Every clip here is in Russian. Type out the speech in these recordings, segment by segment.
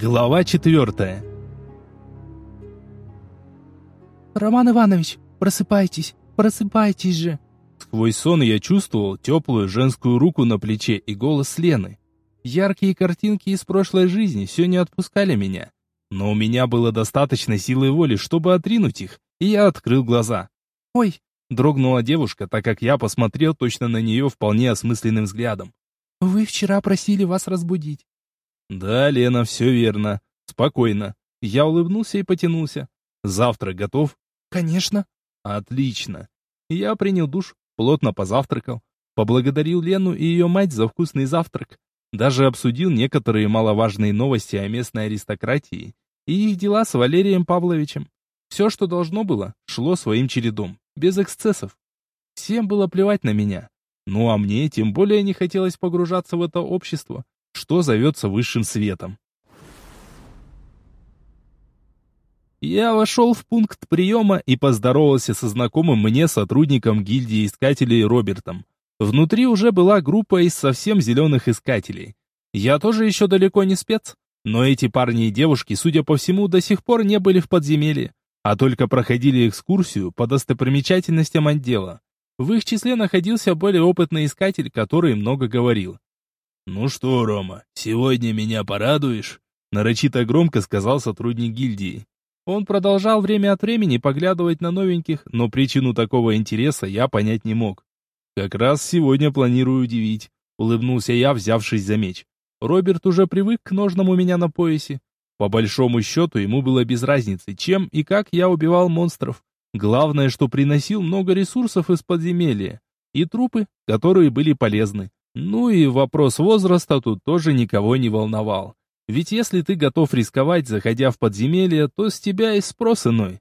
Глава четвертая. «Роман Иванович, просыпайтесь, просыпайтесь же!» Сквозь сон я чувствовал теплую женскую руку на плече и голос Лены. Яркие картинки из прошлой жизни все не отпускали меня. Но у меня было достаточно силы воли, чтобы отринуть их, и я открыл глаза. «Ой!» — дрогнула девушка, так как я посмотрел точно на нее вполне осмысленным взглядом. «Вы вчера просили вас разбудить». «Да, Лена, все верно. Спокойно». Я улыбнулся и потянулся. «Завтрак готов?» «Конечно». «Отлично». Я принял душ, плотно позавтракал, поблагодарил Лену и ее мать за вкусный завтрак. Даже обсудил некоторые маловажные новости о местной аристократии и их дела с Валерием Павловичем. Все, что должно было, шло своим чередом, без эксцессов. Всем было плевать на меня. Ну а мне тем более не хотелось погружаться в это общество, что зовется высшим светом. Я вошел в пункт приема и поздоровался со знакомым мне сотрудником гильдии искателей Робертом. Внутри уже была группа из совсем зеленых искателей. Я тоже еще далеко не спец, но эти парни и девушки, судя по всему, до сих пор не были в подземелье, а только проходили экскурсию по достопримечательностям отдела. В их числе находился более опытный искатель, который много говорил. «Ну что, Рома, сегодня меня порадуешь?» Нарочито громко сказал сотрудник гильдии. Он продолжал время от времени поглядывать на новеньких, но причину такого интереса я понять не мог. «Как раз сегодня планирую удивить», — улыбнулся я, взявшись за меч. Роберт уже привык к ножнам у меня на поясе. По большому счету ему было без разницы, чем и как я убивал монстров. Главное, что приносил много ресурсов из подземелья. И трупы, которые были полезны. Ну и вопрос возраста тут тоже никого не волновал. Ведь если ты готов рисковать, заходя в подземелье, то с тебя и спрос иной.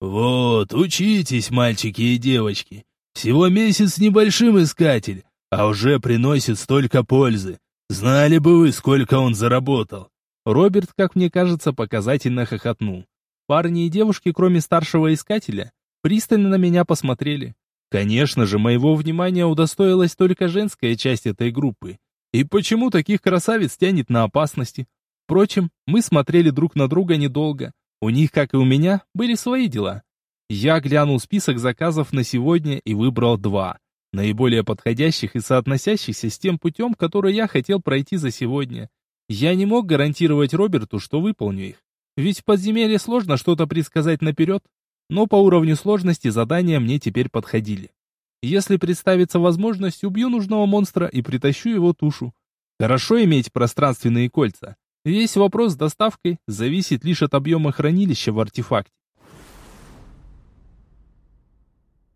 «Вот, учитесь, мальчики и девочки. Всего месяц небольшим искатель, а уже приносит столько пользы. Знали бы вы, сколько он заработал». Роберт, как мне кажется, показательно хохотнул. Парни и девушки, кроме старшего искателя, пристально на меня посмотрели. Конечно же, моего внимания удостоилась только женская часть этой группы. И почему таких красавиц тянет на опасности? Впрочем, мы смотрели друг на друга недолго. У них, как и у меня, были свои дела. Я глянул список заказов на сегодня и выбрал два, наиболее подходящих и соотносящихся с тем путем, который я хотел пройти за сегодня. Я не мог гарантировать Роберту, что выполню их. Ведь в подземелье сложно что-то предсказать наперед, но по уровню сложности задания мне теперь подходили. Если представится возможность, убью нужного монстра и притащу его тушу. Хорошо иметь пространственные кольца. Весь вопрос с доставкой зависит лишь от объема хранилища в артефакте.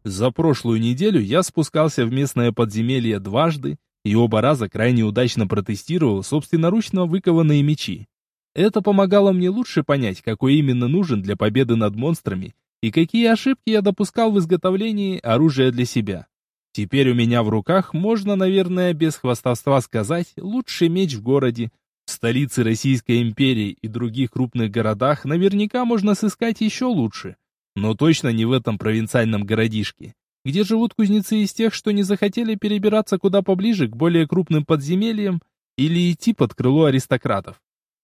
За прошлую неделю я спускался в местное подземелье дважды и оба раза крайне удачно протестировал собственноручно выкованные мечи. Это помогало мне лучше понять, какой именно нужен для победы над монстрами и какие ошибки я допускал в изготовлении оружия для себя. Теперь у меня в руках, можно, наверное, без хвастовства сказать, лучший меч в городе. В столице Российской империи и других крупных городах наверняка можно сыскать еще лучше. Но точно не в этом провинциальном городишке, где живут кузнецы из тех, что не захотели перебираться куда поближе к более крупным подземельям или идти под крыло аристократов.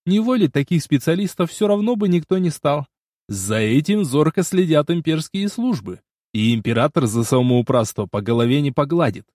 Неволить таких специалистов все равно бы никто не стал. За этим зорко следят имперские службы, и император за самоуправство по голове не погладит.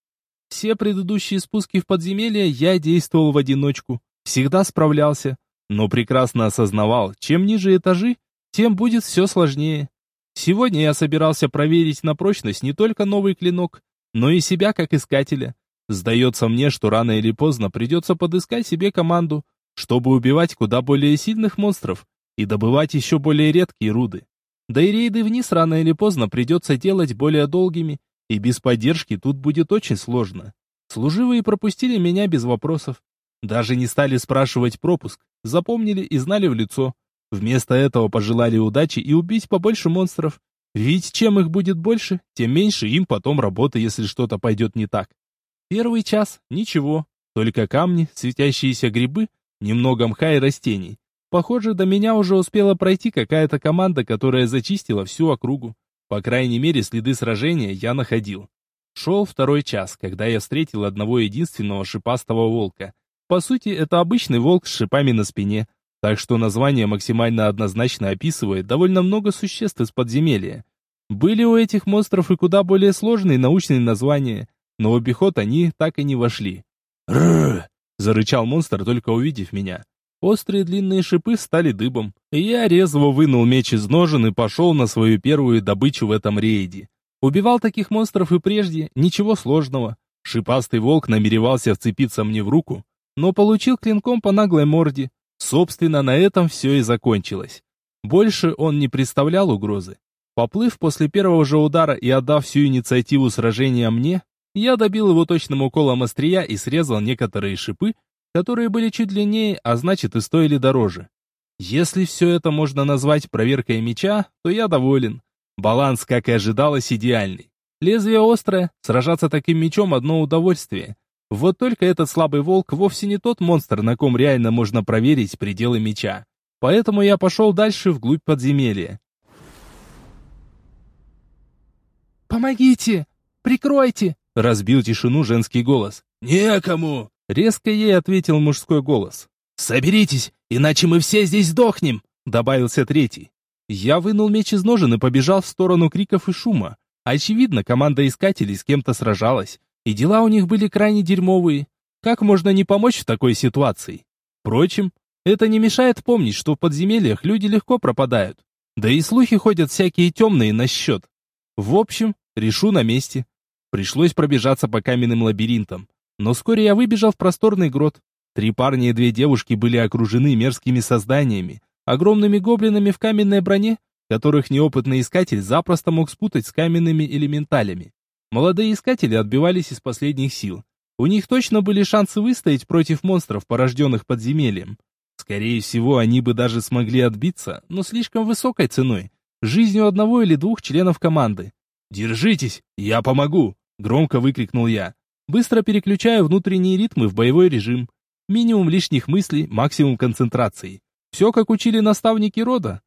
Все предыдущие спуски в подземелье я действовал в одиночку, всегда справлялся, но прекрасно осознавал, чем ниже этажи, тем будет все сложнее. Сегодня я собирался проверить на прочность не только новый клинок, но и себя как искателя. Сдается мне, что рано или поздно придется подыскать себе команду, чтобы убивать куда более сильных монстров, и добывать еще более редкие руды. Да и рейды вниз рано или поздно придется делать более долгими, и без поддержки тут будет очень сложно. Служивые пропустили меня без вопросов. Даже не стали спрашивать пропуск, запомнили и знали в лицо. Вместо этого пожелали удачи и убить побольше монстров. Ведь чем их будет больше, тем меньше им потом работы, если что-то пойдет не так. Первый час — ничего, только камни, светящиеся грибы, немного мха и растений. Похоже, до меня уже успела пройти какая-то команда, которая зачистила всю округу. По крайней мере, следы сражения я находил. Шел второй час, когда я встретил одного единственного шипастого волка. По сути, это обычный волк с шипами на спине. так что название максимально однозначно описывает довольно много существ из подземелья. Были у этих монстров и куда более сложные научные названия, но в обиход они так и не вошли. «Рррр!» — зарычал монстр, только увидев меня. Острые длинные шипы стали дыбом, я резво вынул меч из ножен и пошел на свою первую добычу в этом рейде. Убивал таких монстров и прежде, ничего сложного. Шипастый волк намеревался вцепиться мне в руку, но получил клинком по наглой морде. Собственно, на этом все и закончилось. Больше он не представлял угрозы. Поплыв после первого же удара и отдав всю инициативу сражения мне, я добил его точным уколом острия и срезал некоторые шипы, которые были чуть длиннее, а значит и стоили дороже. Если все это можно назвать проверкой меча, то я доволен. Баланс, как и ожидалось, идеальный. Лезвие острое, сражаться таким мечом одно удовольствие. Вот только этот слабый волк вовсе не тот монстр, на ком реально можно проверить пределы меча. Поэтому я пошел дальше вглубь подземелья. «Помогите! Прикройте!» — разбил тишину женский голос. «Некому!» Резко ей ответил мужской голос. «Соберитесь, иначе мы все здесь сдохнем!» Добавился третий. Я вынул меч из ножен и побежал в сторону криков и шума. Очевидно, команда искателей с кем-то сражалась, и дела у них были крайне дерьмовые. Как можно не помочь в такой ситуации? Впрочем, это не мешает помнить, что в подземельях люди легко пропадают. Да и слухи ходят всякие темные на счет. В общем, решу на месте. Пришлось пробежаться по каменным лабиринтам. Но вскоре я выбежал в просторный грот. Три парня и две девушки были окружены мерзкими созданиями, огромными гоблинами в каменной броне, которых неопытный искатель запросто мог спутать с каменными элементалями. Молодые искатели отбивались из последних сил. У них точно были шансы выстоять против монстров, порожденных подземельем. Скорее всего, они бы даже смогли отбиться, но слишком высокой ценой. Жизнью одного или двух членов команды. «Держитесь, я помогу!» — громко выкрикнул я быстро переключаю внутренние ритмы в боевой режим. Минимум лишних мыслей, максимум концентрации. Все, как учили наставники рода.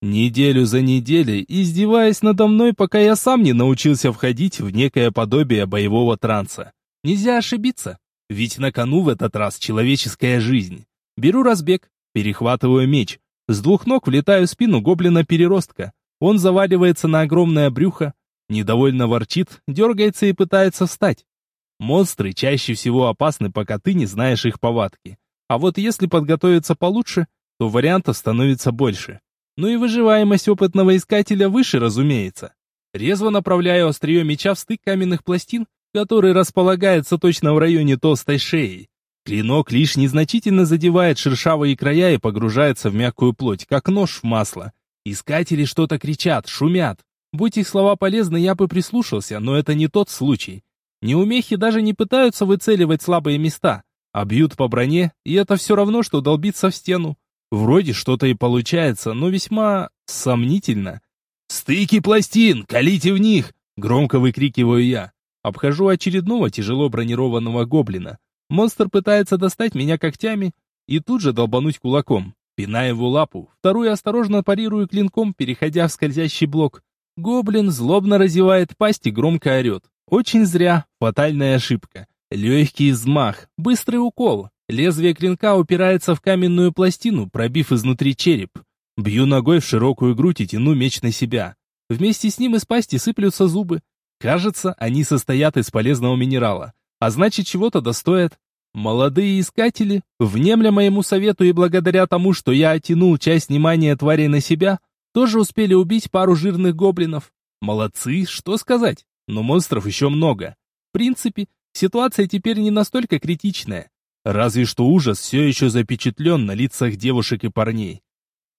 Неделю за неделей, издеваясь надо мной, пока я сам не научился входить в некое подобие боевого транса. Нельзя ошибиться, ведь на кону в этот раз человеческая жизнь. Беру разбег, перехватываю меч. С двух ног влетаю в спину гоблина-переростка. Он заваливается на огромное брюхо, недовольно ворчит, дергается и пытается встать. Монстры чаще всего опасны, пока ты не знаешь их повадки. А вот если подготовиться получше, то вариантов становится больше. Ну и выживаемость опытного искателя выше, разумеется. Резво направляю острие меча в стык каменных пластин, который располагается точно в районе толстой шеи. Клинок лишь незначительно задевает шершавые края и погружается в мягкую плоть, как нож в масло. Искатели что-то кричат, шумят. Будь их слова полезны, я бы прислушался, но это не тот случай. Неумехи даже не пытаются выцеливать слабые места, а бьют по броне, и это все равно, что долбиться в стену. Вроде что-то и получается, но весьма сомнительно. «Стыки пластин! Колите в них!» — громко выкрикиваю я. Обхожу очередного тяжело бронированного гоблина. Монстр пытается достать меня когтями и тут же долбануть кулаком. Пинаю его лапу, вторую осторожно парирую клинком, переходя в скользящий блок. Гоблин злобно разевает пасть и громко орет. Очень зря. Фатальная ошибка. Легкий взмах, быстрый укол. Лезвие клинка упирается в каменную пластину, пробив изнутри череп. Бью ногой в широкую грудь и тяну меч на себя. Вместе с ним из пасти сыплются зубы. Кажется, они состоят из полезного минерала. А значит, чего-то достоят. Молодые искатели, внемля моему совету и благодаря тому, что я оттянул часть внимания тварей на себя, тоже успели убить пару жирных гоблинов. Молодцы, что сказать но монстров еще много. В принципе, ситуация теперь не настолько критичная. Разве что ужас все еще запечатлен на лицах девушек и парней.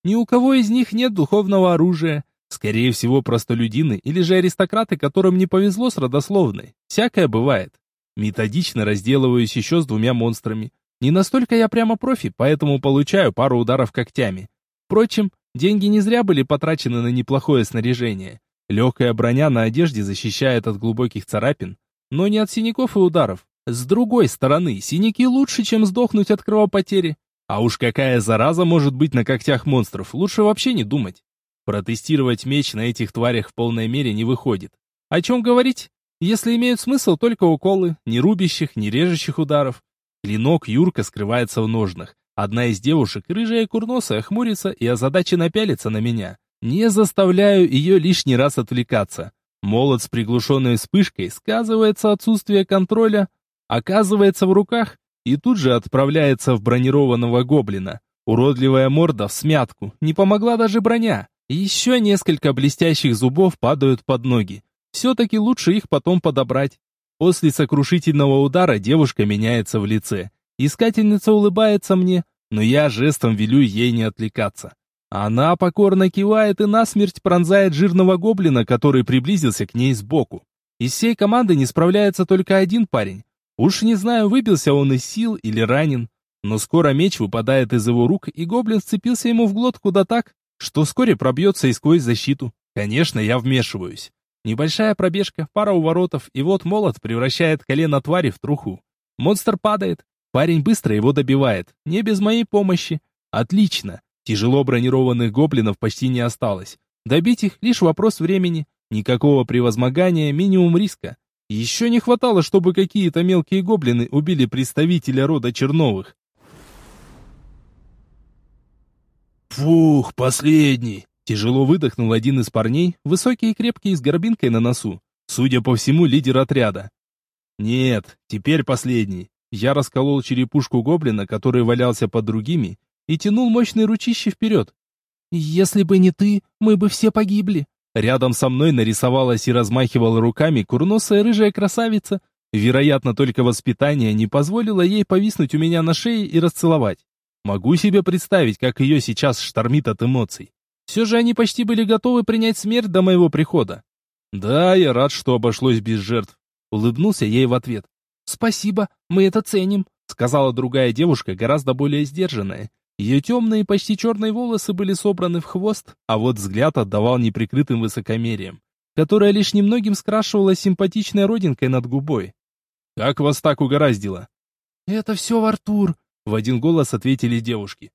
Ни у кого из них нет духовного оружия. Скорее всего, простолюдины или же аристократы, которым не повезло с родословной. Всякое бывает. Методично разделываюсь еще с двумя монстрами. Не настолько я прямо профи, поэтому получаю пару ударов когтями. Впрочем, деньги не зря были потрачены на неплохое снаряжение. Легкая броня на одежде защищает от глубоких царапин, но не от синяков и ударов. С другой стороны, синяки лучше, чем сдохнуть от кровопотери. А уж какая зараза может быть на когтях монстров, лучше вообще не думать. Протестировать меч на этих тварях в полной мере не выходит. О чем говорить, если имеют смысл только уколы, ни рубящих, ни режущих ударов. Клинок Юрка скрывается в ножнах, Одна из девушек, рыжая курносая, хмурится и озадаченно пялится на меня. Не заставляю ее лишний раз отвлекаться. Молот с приглушенной вспышкой сказывается отсутствие контроля, оказывается в руках и тут же отправляется в бронированного гоблина. Уродливая морда в смятку, не помогла даже броня. Еще несколько блестящих зубов падают под ноги. Все-таки лучше их потом подобрать. После сокрушительного удара девушка меняется в лице. Искательница улыбается мне, но я жестом велю ей не отвлекаться. Она покорно кивает и насмерть пронзает жирного гоблина, который приблизился к ней сбоку. Из всей команды не справляется только один парень. Уж не знаю, выбился он из сил или ранен. Но скоро меч выпадает из его рук, и гоблин сцепился ему в глотку да так, что вскоре пробьется и сквозь защиту. Конечно, я вмешиваюсь. Небольшая пробежка, пара уворотов, и вот молот превращает колено твари в труху. Монстр падает. Парень быстро его добивает, не без моей помощи. Отлично. Тяжело бронированных гоблинов почти не осталось. Добить их лишь вопрос времени. Никакого превозмогания, минимум риска. Еще не хватало, чтобы какие-то мелкие гоблины убили представителя рода Черновых. «Фух, последний!» Тяжело выдохнул один из парней, высокий и крепкий, с горбинкой на носу. Судя по всему, лидер отряда. «Нет, теперь последний». Я расколол черепушку гоблина, который валялся под другими, и тянул мощные ручище вперед. «Если бы не ты, мы бы все погибли». Рядом со мной нарисовалась и размахивала руками курносая рыжая красавица. Вероятно, только воспитание не позволило ей повиснуть у меня на шее и расцеловать. Могу себе представить, как ее сейчас штормит от эмоций. Все же они почти были готовы принять смерть до моего прихода. Да, я рад, что обошлось без жертв. Улыбнулся ей в ответ. «Спасибо, мы это ценим», — сказала другая девушка, гораздо более сдержанная. Ее темные, почти черные волосы были собраны в хвост, а вот взгляд отдавал неприкрытым высокомерием, которое лишь немногим скрашивало симпатичной родинкой над губой. «Как вас так угораздило?» «Это все Артур», — в один голос ответили девушки.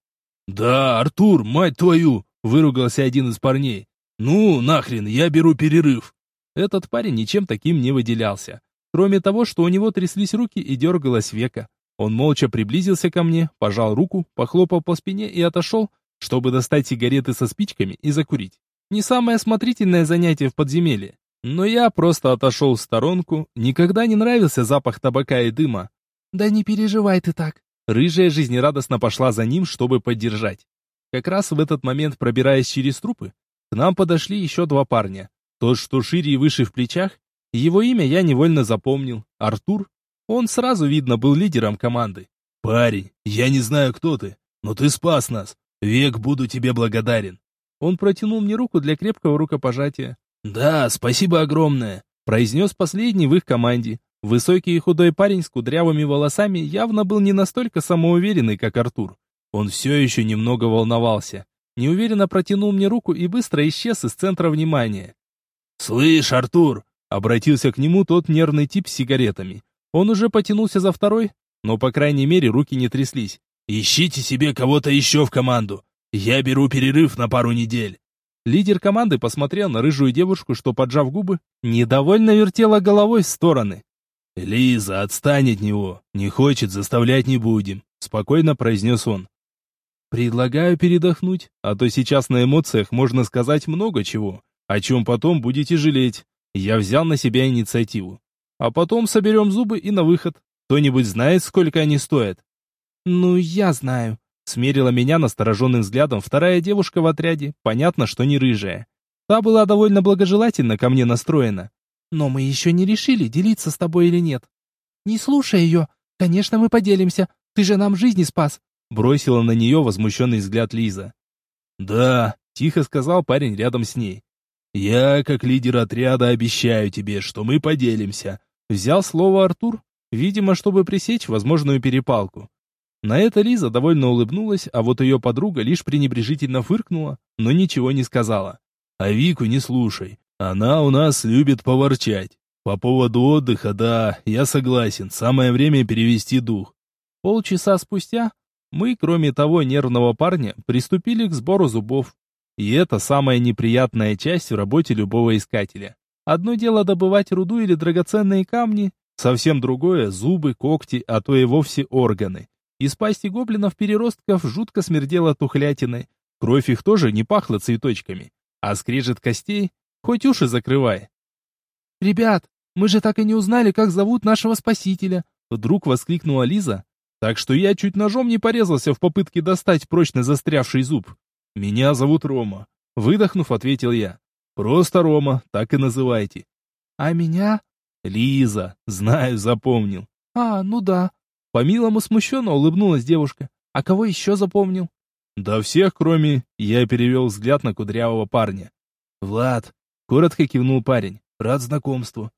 «Да, Артур, мать твою!» — выругался один из парней. «Ну, нахрен, я беру перерыв». Этот парень ничем таким не выделялся, кроме того, что у него тряслись руки и дергалось века. Он молча приблизился ко мне, пожал руку, похлопал по спине и отошел, чтобы достать сигареты со спичками и закурить. Не самое осмотрительное занятие в подземелье. Но я просто отошел в сторонку, никогда не нравился запах табака и дыма. «Да не переживай ты так». Рыжая жизнерадостно пошла за ним, чтобы поддержать. Как раз в этот момент, пробираясь через трупы, к нам подошли еще два парня. Тот, что шире и выше в плечах, его имя я невольно запомнил, Артур, он сразу, видно, был лидером команды. «Парень, я не знаю, кто ты, но ты спас нас. Век буду тебе благодарен». Он протянул мне руку для крепкого рукопожатия. «Да, спасибо огромное», — произнес последний в их команде. Высокий и худой парень с кудрявыми волосами явно был не настолько самоуверенный, как Артур. Он все еще немного волновался. Неуверенно протянул мне руку и быстро исчез из центра внимания. «Слышь, Артур!» — обратился к нему тот нервный тип с сигаретами. Он уже потянулся за второй, но, по крайней мере, руки не тряслись. «Ищите себе кого-то еще в команду. Я беру перерыв на пару недель». Лидер команды посмотрел на рыжую девушку, что, поджав губы, недовольно вертела головой в стороны. «Лиза, отстань от него. Не хочет, заставлять не будем», — спокойно произнес он. «Предлагаю передохнуть, а то сейчас на эмоциях можно сказать много чего, о чем потом будете жалеть. Я взял на себя инициативу. А потом соберем зубы и на выход. Кто-нибудь знает, сколько они стоят?» «Ну, я знаю», — смерила меня настороженным взглядом вторая девушка в отряде, понятно, что не рыжая. Та была довольно благожелательно ко мне настроена. «Но мы еще не решили, делиться с тобой или нет». «Не слушай ее. Конечно, мы поделимся. Ты же нам жизни спас», — бросила на нее возмущенный взгляд Лиза. «Да», — тихо сказал парень рядом с ней. «Я, как лидер отряда, обещаю тебе, что мы поделимся. Взял слово Артур, видимо, чтобы пресечь возможную перепалку. На это Лиза довольно улыбнулась, а вот ее подруга лишь пренебрежительно фыркнула, но ничего не сказала. «А Вику не слушай, она у нас любит поворчать. По поводу отдыха, да, я согласен, самое время перевести дух». Полчаса спустя мы, кроме того нервного парня, приступили к сбору зубов. И это самая неприятная часть в работе любого искателя. Одно дело добывать руду или драгоценные камни, совсем другое — зубы, когти, а то и вовсе органы. Из пасти гоблинов-переростков жутко смердело тухлятиной. Кровь их тоже не пахла цветочками. А скрежет костей, хоть уши закрывай. «Ребят, мы же так и не узнали, как зовут нашего спасителя!» Вдруг воскликнула Лиза, так что я чуть ножом не порезался в попытке достать прочно застрявший зуб. «Меня зовут Рома», — выдохнув, ответил я. «Просто Рома, так и называйте». «А меня?» «Лиза, знаю, запомнил». «А, ну да». По-милому смущенно улыбнулась девушка. «А кого еще запомнил?» «Да всех, кроме...» Я перевел взгляд на кудрявого парня. «Влад», — коротко кивнул парень. «Рад знакомству».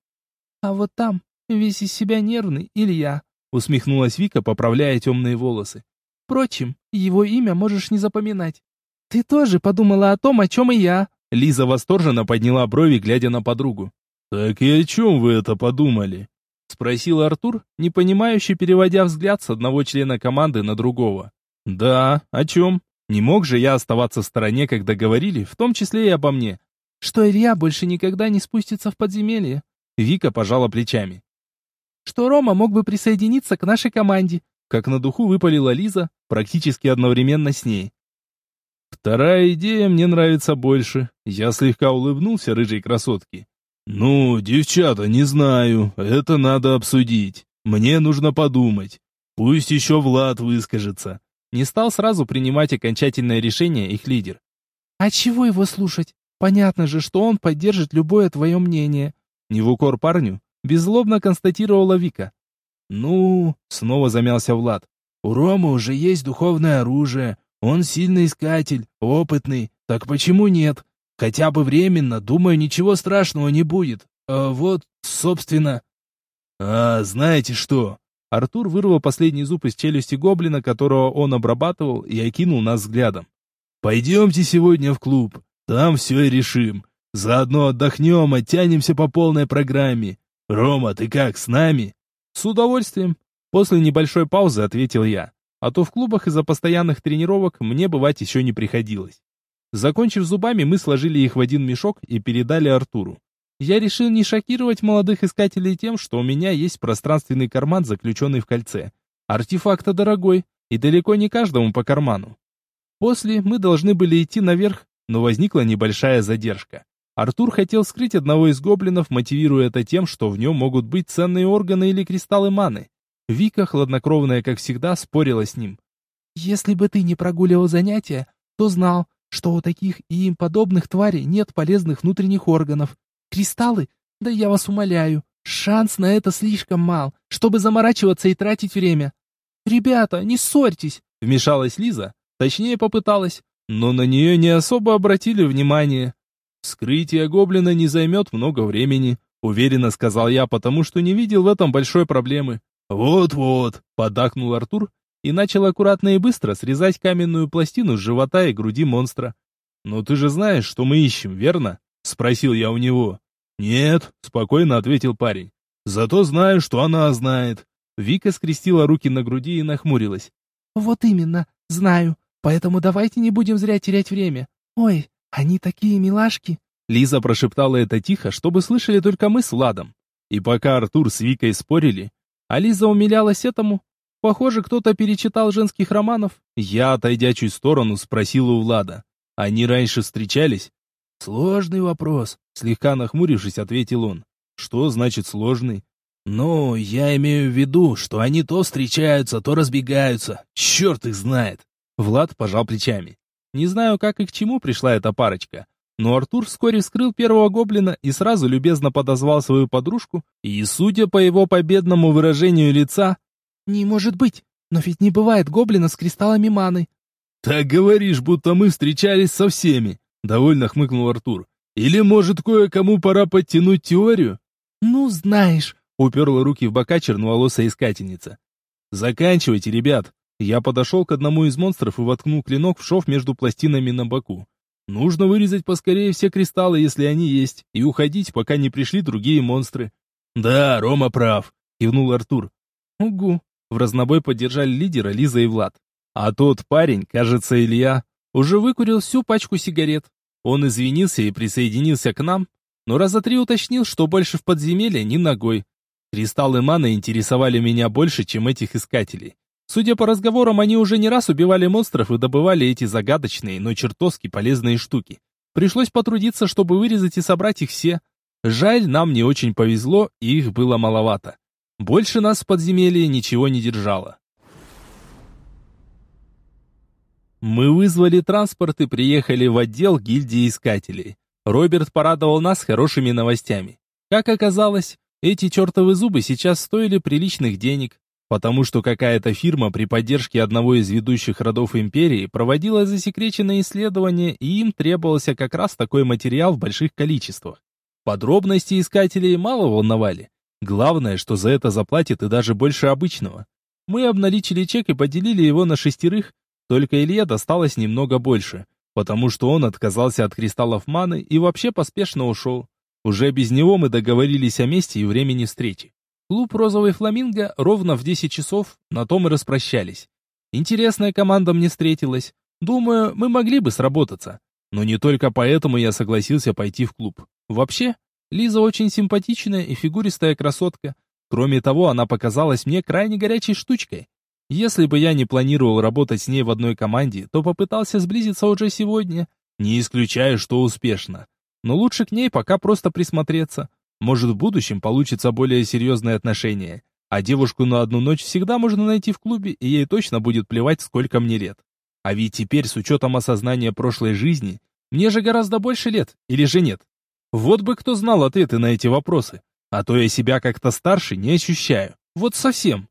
«А вот там, весь из себя нервный, Илья», — усмехнулась Вика, поправляя темные волосы. «Впрочем, его имя можешь не запоминать. Ты тоже подумала о том, о чем и я». Лиза восторженно подняла брови, глядя на подругу. «Так и о чем вы это подумали?» Спросил Артур, непонимающе переводя взгляд с одного члена команды на другого. «Да, о чем? Не мог же я оставаться в стороне, когда говорили, в том числе и обо мне?» «Что Илья больше никогда не спустится в подземелье?» Вика пожала плечами. «Что Рома мог бы присоединиться к нашей команде?» Как на духу выпалила Лиза, практически одновременно с ней. Вторая идея мне нравится больше. Я слегка улыбнулся рыжей красотке. «Ну, девчата, не знаю. Это надо обсудить. Мне нужно подумать. Пусть еще Влад выскажется». Не стал сразу принимать окончательное решение их лидер. «А чего его слушать? Понятно же, что он поддержит любое твое мнение». Не в укор парню, беззлобно констатировала Вика. «Ну...» — снова замялся Влад. «У Ромы уже есть духовное оружие. Он сильный искатель, опытный. Так почему нет? Хотя бы временно, думаю, ничего страшного не будет. А вот, собственно... А, знаете что? Артур вырвал последний зуб из челюсти гоблина, которого он обрабатывал, и окинул нас взглядом. Пойдемте сегодня в клуб. Там все и решим. Заодно отдохнем, оттянемся по полной программе. Рома, ты как, с нами? С удовольствием. После небольшой паузы ответил я. А то в клубах из-за постоянных тренировок мне бывать еще не приходилось. Закончив зубами, мы сложили их в один мешок и передали Артуру. Я решил не шокировать молодых искателей тем, что у меня есть пространственный карман, заключенный в кольце. Артефакт дорогой, и далеко не каждому по карману. После мы должны были идти наверх, но возникла небольшая задержка. Артур хотел скрыть одного из гоблинов, мотивируя это тем, что в нем могут быть ценные органы или кристаллы маны. Вика, хладнокровная как всегда, спорила с ним. «Если бы ты не прогуливал занятия, то знал, что у таких и им подобных тварей нет полезных внутренних органов. Кристаллы? Да я вас умоляю, шанс на это слишком мал, чтобы заморачиваться и тратить время. Ребята, не ссорьтесь, вмешалась Лиза, точнее попыталась, но на нее не особо обратили внимание. Скрытие гоблина не займет много времени, уверенно сказал я, потому что не видел в этом большой проблемы. Вот-вот, поддакнул Артур и начал аккуратно и быстро срезать каменную пластину с живота и груди монстра. «Но ты же знаешь, что мы ищем, верно?» — спросил я у него. «Нет», — спокойно ответил парень. «Зато знаю, что она знает». Вика скрестила руки на груди и нахмурилась. «Вот именно, знаю. Поэтому давайте не будем зря терять время. Ой, они такие милашки!» Лиза прошептала это тихо, чтобы слышали только мы с Владом. И пока Артур с Викой спорили, а Лиза умилялась этому, Похоже, кто-то перечитал женских романов. Я, отойдя чуть в сторону, спросил у Влада. Они раньше встречались? Сложный вопрос, слегка нахмурившись, ответил он. Что значит сложный? Ну, я имею в виду, что они то встречаются, то разбегаются. Черт их знает. Влад пожал плечами. Не знаю, как и к чему пришла эта парочка. Но Артур вскоре вскрыл первого гоблина и сразу любезно подозвал свою подружку, и, судя по его победному выражению лица, «Не может быть! Но ведь не бывает гоблина с кристаллами маны!» «Так говоришь, будто мы встречались со всеми!» — довольно хмыкнул Артур. «Или, может, кое-кому пора подтянуть теорию?» «Ну, знаешь!» — уперла руки в бока черноволосая искательница. «Заканчивайте, ребят!» Я подошел к одному из монстров и воткнул клинок в шов между пластинами на боку. Нужно вырезать поскорее все кристаллы, если они есть, и уходить, пока не пришли другие монстры. «Да, Рома прав», — кивнул Артур. «Угу», в разнобой поддержали лидера Лиза и Влад. А тот парень, кажется, Илья, уже выкурил всю пачку сигарет. Он извинился и присоединился к нам, но раза три уточнил, что больше в подземелье ни ногой. Кристаллы маны интересовали меня больше, чем этих искателей. Судя по разговорам, они уже не раз убивали монстров и добывали эти загадочные, но чертовски полезные штуки. Пришлось потрудиться, чтобы вырезать и собрать их все. Жаль, нам не очень повезло, и их было маловато. Больше нас в подземелье ничего не держало. Мы вызвали транспорт и приехали в отдел гильдии искателей. Роберт порадовал нас хорошими новостями. Как оказалось, эти чертовы зубы сейчас стоили приличных денег, потому что какая-то фирма при поддержке одного из ведущих родов империи проводила засекреченные исследования, и им требовался как раз такой материал в больших количествах. Подробности искателей мало волновали. Главное, что за это заплатят и даже больше обычного. Мы обналичили чек и поделили его на шестерых, только Илье досталось немного больше, потому что он отказался от кристаллов маны и вообще поспешно ушел. Уже без него мы договорились о месте и времени встречи. Клуб «Розовый фламинго» ровно в 10 часов, на том и распрощались. Интересная команда мне встретилась. Думаю, мы могли бы сработаться. Но не только поэтому я согласился пойти в клуб. Вообще, Лиза очень симпатичная и фигуристая красотка. Кроме того, она показалась мне крайне горячей штучкой. Если бы я не планировал работать с ней в одной команде, то попытался сблизиться уже сегодня, не исключая, что успешно. Но лучше к ней пока просто присмотреться. Может, в будущем получится более серьезные отношения. А девушку на одну ночь всегда можно найти в клубе, и ей точно будет плевать, сколько мне лет. А ведь теперь, с учетом осознания прошлой жизни, мне же гораздо больше лет, или же нет? Вот бы кто знал ответы на эти вопросы. А то я себя как-то старше не ощущаю. Вот совсем.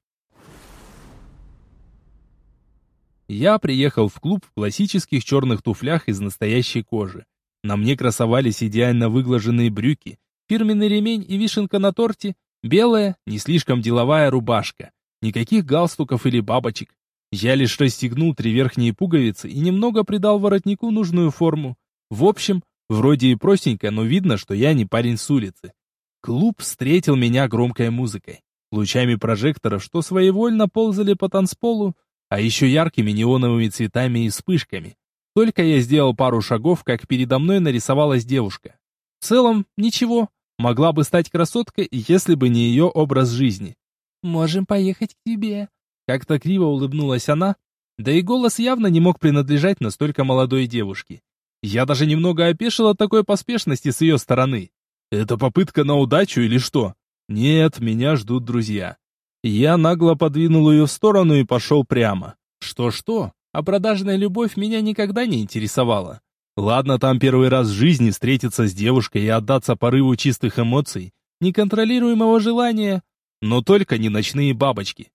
Я приехал в клуб в классических черных туфлях из настоящей кожи. На мне красовались идеально выглаженные брюки, фирменный ремень и вишенка на торте, белая, не слишком деловая рубашка. Никаких галстуков или бабочек. Я лишь расстегнул три верхние пуговицы и немного придал воротнику нужную форму. В общем, вроде и простенько, но видно, что я не парень с улицы. Клуб встретил меня громкой музыкой, лучами прожекторов, что своевольно ползали по танцполу, а еще яркими неоновыми цветами и вспышками. Только я сделал пару шагов, как передо мной нарисовалась девушка. В целом, ничего, Могла бы стать красоткой, если бы не ее образ жизни. «Можем поехать к тебе», — как-то криво улыбнулась она, да и голос явно не мог принадлежать настолько молодой девушке. Я даже немного опешил от такой поспешности с ее стороны. Это попытка на удачу или что? Нет, меня ждут друзья. Я нагло подвинул ее в сторону и пошел прямо. Что-что, а продажная любовь меня никогда не интересовала. Ладно, там первый раз в жизни встретиться с девушкой и отдаться порыву чистых эмоций, неконтролируемого желания, но только не ночные бабочки.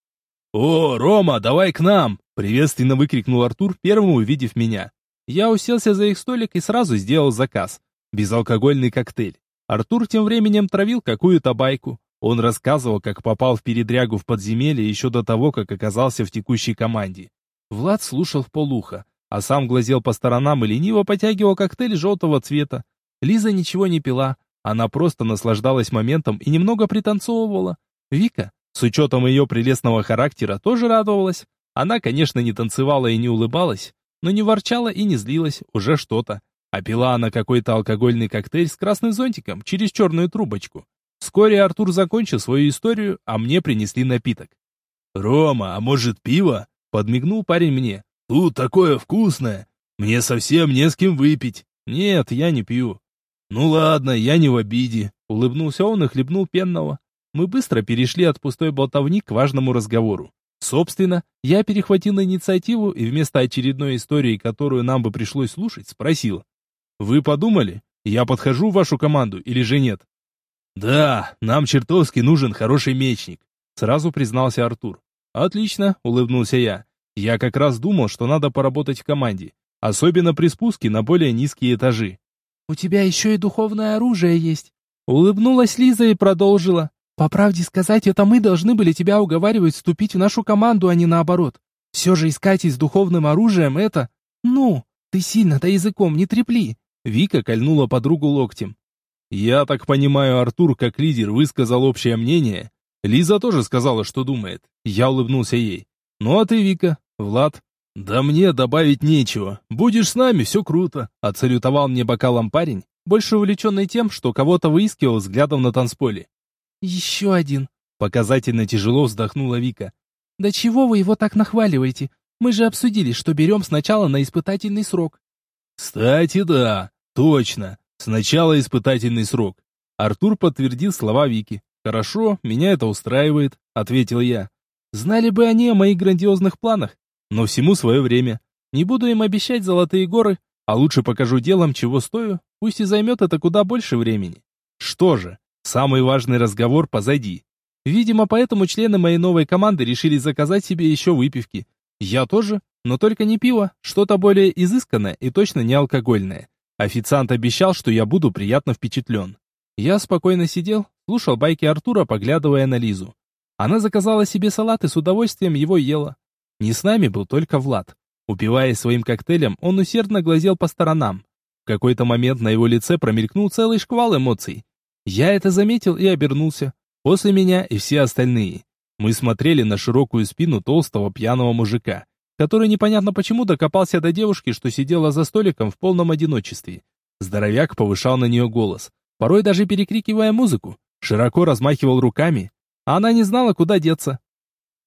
«О, Рома, давай к нам!» — приветственно выкрикнул Артур, первым увидев меня. Я уселся за их столик и сразу сделал заказ. Безалкогольный коктейль. Артур тем временем травил какую-то байку. Он рассказывал, как попал в передрягу в подземелье еще до того, как оказался в текущей команде. Влад слушал в полухо а сам глазел по сторонам и лениво потягивал коктейль желтого цвета. Лиза ничего не пила, она просто наслаждалась моментом и немного пританцовывала. Вика, с учетом ее прелестного характера, тоже радовалась. Она, конечно, не танцевала и не улыбалась, но не ворчала и не злилась, уже что-то. А пила она какой-то алкогольный коктейль с красным зонтиком через черную трубочку. Вскоре Артур закончил свою историю, а мне принесли напиток. «Рома, а может пиво?» — подмигнул парень мне. Тут такое вкусное. Мне совсем не с кем выпить. Нет, я не пью. Ну ладно, я не в обиде. Улыбнулся он и хлебнул пенного. Мы быстро перешли от пустой болтовни к важному разговору. Собственно, я перехватил инициативу и вместо очередной истории, которую нам бы пришлось слушать, спросил. «Вы подумали, я подхожу в вашу команду или же нет?» «Да, нам чертовски нужен хороший мечник», — сразу признался Артур. «Отлично», — улыбнулся я. Я как раз думал, что надо поработать в команде, особенно при спуске на более низкие этажи. «У тебя еще и духовное оружие есть», — улыбнулась Лиза и продолжила. «По правде сказать, это мы должны были тебя уговаривать вступить в нашу команду, а не наоборот. Все же искать с духовным оружием — это... Ну, ты сильно-то языком не трепли». Вика кольнула подругу локтем. «Я так понимаю, Артур, как лидер, высказал общее мнение. Лиза тоже сказала, что думает. Я улыбнулся ей. Ну а ты, Вика, Влад? Да мне добавить нечего. Будешь с нами, все круто. Отсалютовал мне бокалом парень, больше увлеченный тем, что кого-то выискивал взглядом на танцполе. Еще один. Показательно тяжело вздохнула Вика. Да чего вы его так нахваливаете? Мы же обсудили, что берем сначала на испытательный срок. Кстати, да, точно. Сначала испытательный срок. Артур подтвердил слова Вики. «Хорошо, меня это устраивает», — ответил я. Знали бы они о моих грандиозных планах, но всему свое время. Не буду им обещать золотые горы, а лучше покажу делом, чего стою, пусть и займет это куда больше времени. Что же, самый важный разговор позади. Видимо, поэтому члены моей новой команды решили заказать себе еще выпивки. Я тоже, но только не пиво, что-то более изысканное и точно не алкогольное. Официант обещал, что я буду приятно впечатлен. Я спокойно сидел, слушал байки Артура, поглядывая на Лизу. Она заказала себе салат и с удовольствием его ела. Не с нами был только Влад. Упиваясь своим коктейлем, он усердно глазел по сторонам. В какой-то момент на его лице промелькнул целый шквал эмоций. Я это заметил и обернулся. После меня и все остальные. Мы смотрели на широкую спину толстого пьяного мужика, который непонятно почему докопался до девушки, что сидела за столиком в полном одиночестве. Здоровяк повышал на нее голос, порой даже перекрикивая музыку, широко размахивал руками. Она не знала, куда деться.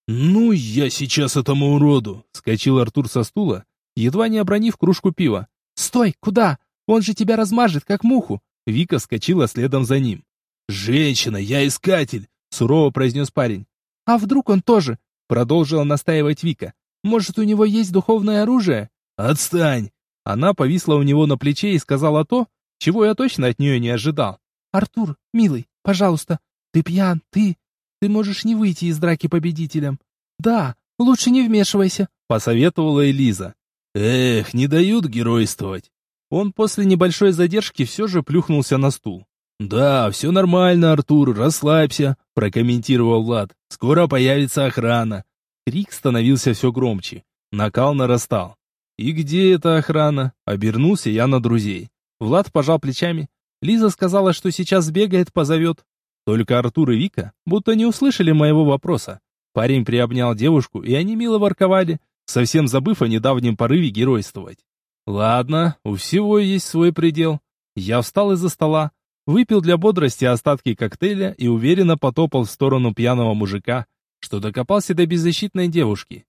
«Ну, я сейчас этому уроду!» — скочил Артур со стула, едва не обронив кружку пива. «Стой! Куда? Он же тебя размажет, как муху!» Вика скочила следом за ним. «Женщина, я искатель!» — сурово произнес парень. «А вдруг он тоже?» — продолжила настаивать Вика. «Может, у него есть духовное оружие?» «Отстань!» Она повисла у него на плече и сказала то, чего я точно от нее не ожидал. «Артур, милый, пожалуйста, ты пьян, ты... Ты можешь не выйти из драки победителем. Да, лучше не вмешивайся», — посоветовала Элиза. «Эх, не дают геройствовать». Он после небольшой задержки все же плюхнулся на стул. «Да, все нормально, Артур, расслабься», — прокомментировал Влад. «Скоро появится охрана». Крик становился все громче. Накал нарастал. «И где эта охрана?» Обернулся я на друзей. Влад пожал плечами. Лиза сказала, что сейчас бегает, позовет. Только Артур и Вика будто не услышали моего вопроса. Парень приобнял девушку, и они мило ворковали, совсем забыв о недавнем порыве геройствовать. Ладно, у всего есть свой предел. Я встал из-за стола, выпил для бодрости остатки коктейля и уверенно потопал в сторону пьяного мужика, что докопался до беззащитной девушки.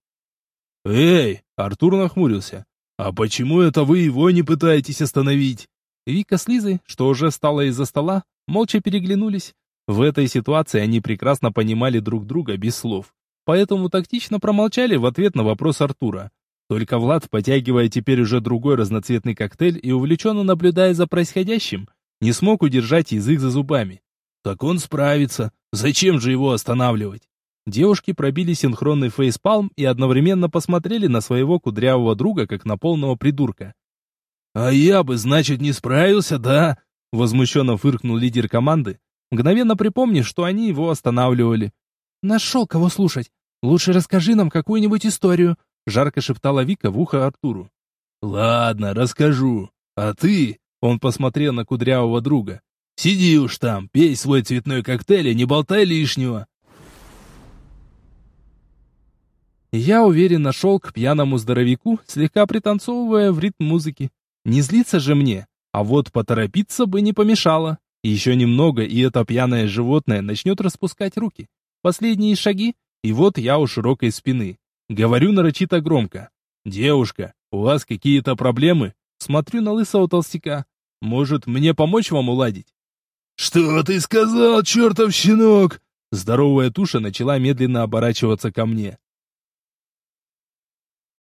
«Эй!» — Артур нахмурился. «А почему это вы его не пытаетесь остановить?» Вика с Лизой, что уже встала из-за стола, молча переглянулись. В этой ситуации они прекрасно понимали друг друга без слов, поэтому тактично промолчали в ответ на вопрос Артура. Только Влад, потягивая теперь уже другой разноцветный коктейль и увлеченно наблюдая за происходящим, не смог удержать язык за зубами. Так он справится. Зачем же его останавливать? Девушки пробили синхронный фейспалм и одновременно посмотрели на своего кудрявого друга, как на полного придурка. «А я бы, значит, не справился, да?» Возмущенно фыркнул лидер команды, мгновенно припомнив, что они его останавливали. «Нашел кого слушать. Лучше расскажи нам какую-нибудь историю», жарко шептала Вика в ухо Артуру. «Ладно, расскажу. А ты...» Он посмотрел на кудрявого друга. «Сиди уж там, пей свой цветной коктейль и не болтай лишнего». Я уверенно шел к пьяному здоровяку, слегка пританцовывая в ритм музыки. Не злиться же мне, а вот поторопиться бы не помешало. Еще немного, и это пьяное животное начнет распускать руки. Последние шаги, и вот я у широкой спины. Говорю нарочито громко. «Девушка, у вас какие-то проблемы?» Смотрю на лысого толстяка. Может, мне помочь вам уладить? «Что ты сказал, чертов щенок?» Здоровая туша начала медленно оборачиваться ко мне.